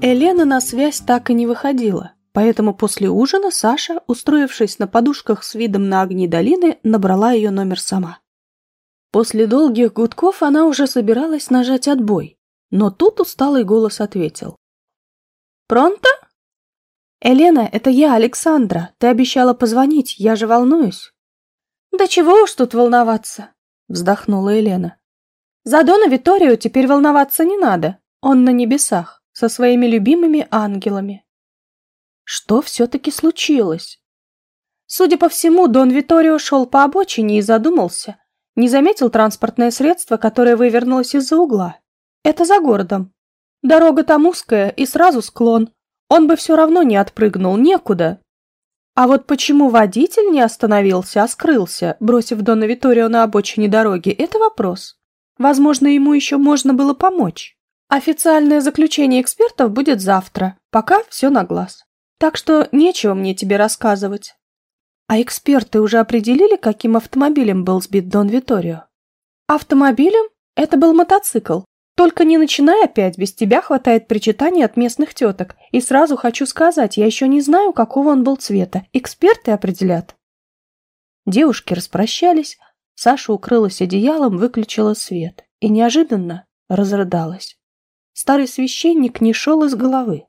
Елена на связь так и не выходила, поэтому после ужина Саша, устроившись на подушках с видом на огни долины, набрала ее номер сама. После долгих гудков она уже собиралась нажать отбой, но тут усталый голос ответил. «Пронто?» «Елена, это я, Александра. Ты обещала позвонить, я же волнуюсь». «Да чего уж тут волноваться?» — вздохнула Елена. «За Дона Виторио теперь волноваться не надо. Он на небесах, со своими любимыми ангелами». Что все-таки случилось? Судя по всему, Дон Виторио шел по обочине и задумался. Не заметил транспортное средство, которое вывернулось из-за угла. Это за городом. Дорога там узкая и сразу склон. Он бы все равно не отпрыгнул, некуда. А вот почему водитель не остановился, а скрылся, бросив Дона Виторио на обочине дороги, это вопрос. Возможно, ему еще можно было помочь. Официальное заключение экспертов будет завтра, пока все на глаз. Так что нечего мне тебе рассказывать. А эксперты уже определили, каким автомобилем был сбит Дон Виторио? Автомобилем? Это был мотоцикл. Только не начинай опять, без тебя хватает причитаний от местных теток. И сразу хочу сказать, я еще не знаю, какого он был цвета. Эксперты определят. Девушки распрощались, Саша укрылась одеялом, выключила свет и неожиданно разрыдалась. Старый священник не шел из головы.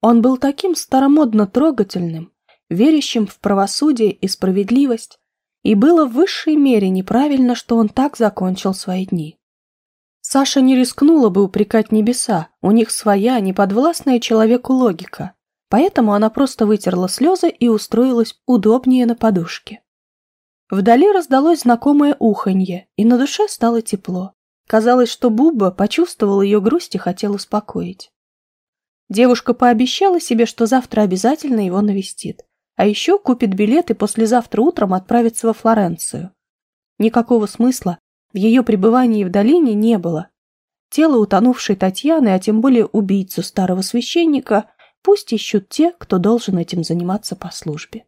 Он был таким старомодно трогательным, верящим в правосудие и справедливость, и было в высшей мере неправильно, что он так закончил свои дни. Саша не рискнула бы упрекать небеса, у них своя, неподвластная человеку логика. Поэтому она просто вытерла слезы и устроилась удобнее на подушке. Вдали раздалось знакомое уханье, и на душе стало тепло. Казалось, что Буба почувствовал ее грусть и хотел успокоить. Девушка пообещала себе, что завтра обязательно его навестит, а еще купит билет и послезавтра утром отправится во Флоренцию. Никакого смысла в ее пребывании в долине не было. Тело утонувшей Татьяны, а тем более убийцу старого священника, пусть ищут те, кто должен этим заниматься по службе.